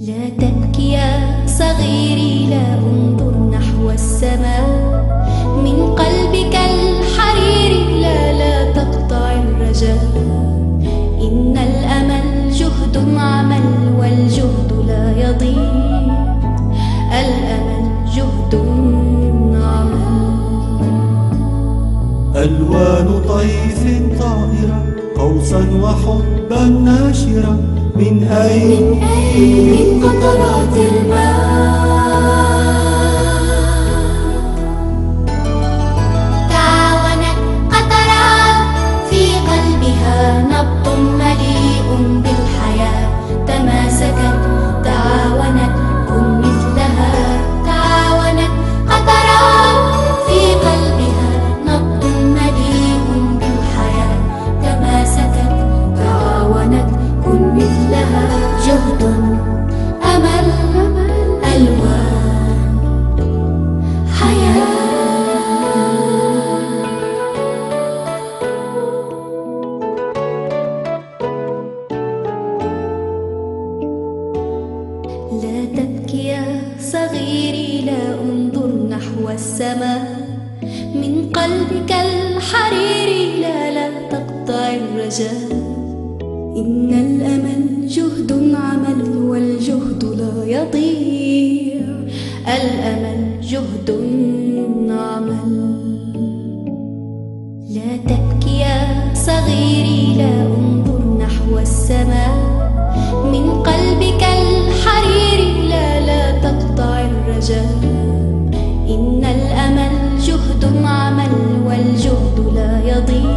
لا تبكي يا صغيري لا انظر نحو السماء. من قلبك الحرير لا لا تقطع الرجاء. إن الأمل جهد عمل والجهد لا يضيع. الأمل جهد عمل. ألوان طيف طائرة قوسا وحبا ناشرا من أين؟ من قطرات لا تبكي يا صغيري لا أنظر نحو السماء. من قلبك الحريري لا لا تقطع الرجاء. إن الأمل جهد عمل والجهد لا يضيع الأمل جهد عمل. لا تبكي يا صغيري لا أنظر نحو السماء. الأمل جهد عمل والجهد لا يضيع.